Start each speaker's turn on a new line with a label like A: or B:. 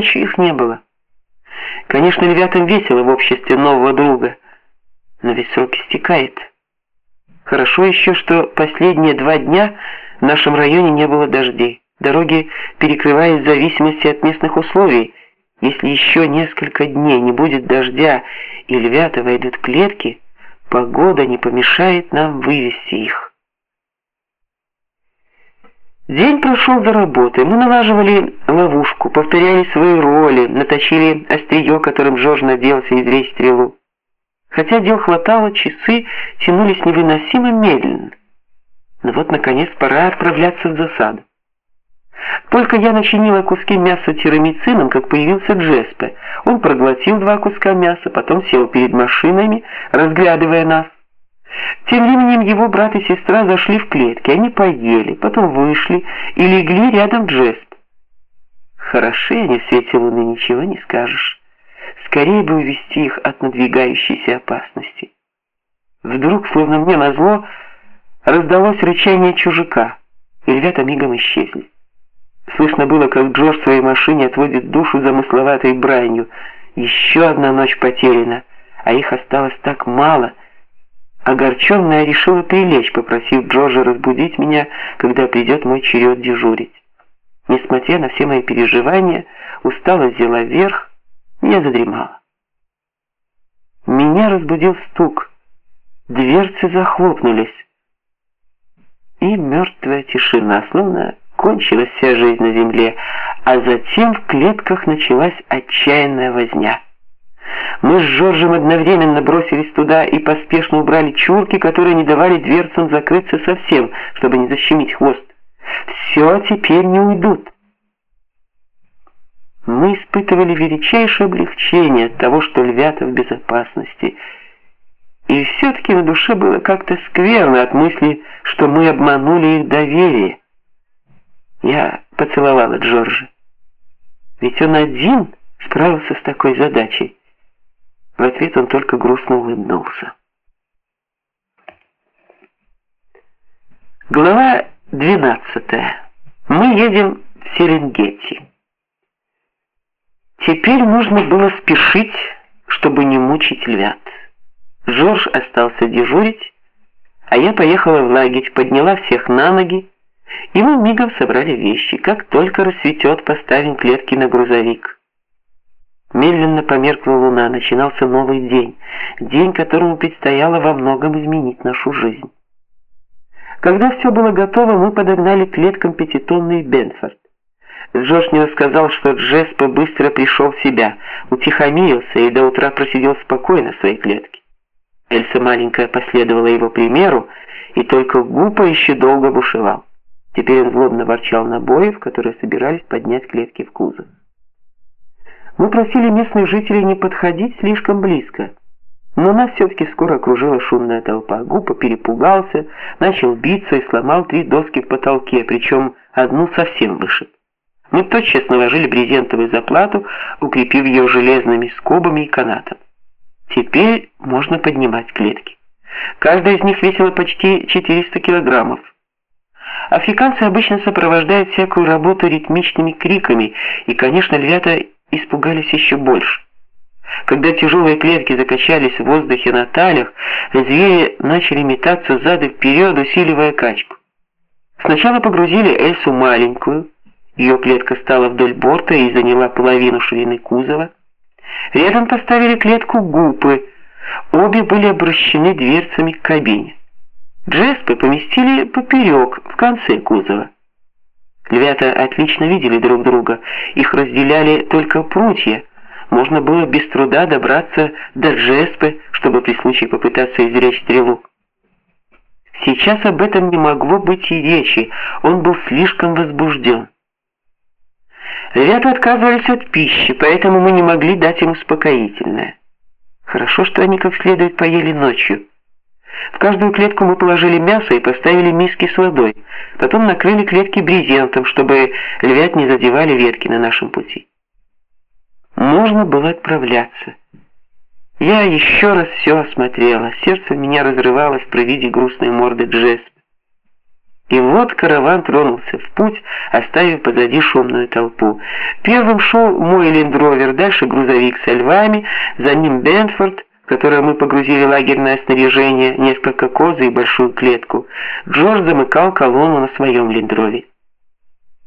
A: ночью их не было. Конечно, львятам весело в обществе нового друга, но ведь срок истекает. Хорошо еще, что последние два дня в нашем районе не было дождей. Дороги перекрывают в зависимости от местных условий. Если еще несколько дней не будет дождя и львята войдут в клетки, погода не помешает нам вывести их. День прошел за работой. Мы налаживали ловушку, повторяли свои роли, наточили острие, которым Жорж надеялся извлечь стрелу. Хотя дел хватало, часы тянулись невыносимо медленно. Но вот наконец пора отправляться в засаду. Только я начинила куски мяса тирамицином, как появился Джеспе. Он проглотил два куска мяса, потом сел перед машинами, разглядывая нас. Тем временем его брат и сестра зашли в клетки. Они поели, потом вышли и легли рядом Джесп. Хороши они в свете луны, ничего не скажешь. Скорее бы увести их от надвигающейся опасности. Вдруг, словно мне назло, раздалось рычание чужака, и ребята мигом исчезли. Слышно было, как Джордж в своей машине отводит душу замысловатой бранью. Еще одна ночь потеряна, а их осталось так мало. Огорченная решила прилечь, попросив Джорджа разбудить меня, когда придет мой черед дежурить. Несмотря на все мои переживания, усталость взяла верх, я задремала. Меня разбудил стук. Дверцы захлопнулись. И мертвая тишина, словно кончилась вся жизнь на земле, а затем в клетках началась отчаянная возня. Мы с Жоржем одновременно бросились туда и поспешно убрали чурки, которые не давали дверцам закрыться совсем, чтобы не защемить хвост. Все, теперь не уйдут. Мы испытывали величайшее облегчение от того, что львята в безопасности. И все-таки на душе было как-то скверно от мысли, что мы обманули их доверие. Я поцеловала Джорджа. Ведь он один справился с такой задачей. В ответ он только грустно улыбнулся. Глава 12. Мы едем в Серенгети. Теперь нужно было спешить, чтобы не мучить львят. Жорж остался дежурить, а я поехала в лагерь, подняла всех на ноги и мы мигом собрали вещи. Как только рассветет, поставим клетки на грузовик. Медленно померкла луна, начинался новый день, день, которому предстояло во многом изменить нашу жизнь. Когда все было готово, мы подогнали клеткам пятитонный Бенфорд. Джош мне рассказал, что Джеспе быстро пришел в себя, утихомирился и до утра просидел спокойно в своей клетке. Эльса маленькая последовала его примеру, и только Гупа еще долго бушевал. Теперь он злобно ворчал на боев, которые собирались поднять клетки в кузов. Мы просили местных жителей не подходить слишком близко, но нас все-таки скоро окружила шумная толпа. Гупа перепугался, начал биться и сломал три доски в потолке, причем одну совсем вышиб. Мы тотчас наложили брезентовую заплату, укрепив ее железными скобами и канатом. Теперь можно поднимать клетки. Каждая из них весила почти 400 килограммов. Африканцы обычно сопровождают всякую работу ритмичными криками, и, конечно, львята испугались еще больше. Когда тяжелые клетки закачались в воздухе на талях, звери начали метаться взад и вперед, усиливая качку. Сначала погрузили Эльсу маленькую, ее клетка стала вдоль борта и заняла половину ширины кузова. Рядом поставили клетку гупы, обе были обращены дверцами к кабине. Джеспы поместили поперек, в конце кузова. Львята отлично видели друг друга, их разделяли только прутья. Можно было без труда добраться до Джеспы, чтобы при случае попытаться извлечь стрелу. Сейчас об этом не могло быть и речи, он был слишком возбужден. Львята отказывались от пищи, поэтому мы не могли дать им успокоительное. Хорошо, что они как следует поели ночью. В каждую клетку мы положили мясо и поставили миски с водой. Потом накрыли клетки брезентом, чтобы львят не задевали ветки на нашем пути. Можно было отправляться. Я еще раз все осмотрела. Сердце меня разрывалось при виде грустной морды Джесп. И вот караван тронулся в путь, оставив позади шумную толпу. Первым шел мой лендровер, дальше грузовик со львами, за ним Бенфорд, в который мы погрузили лагерное снаряжение, несколько козы и большую клетку. Джордж замыкал колонну на своем лендрове.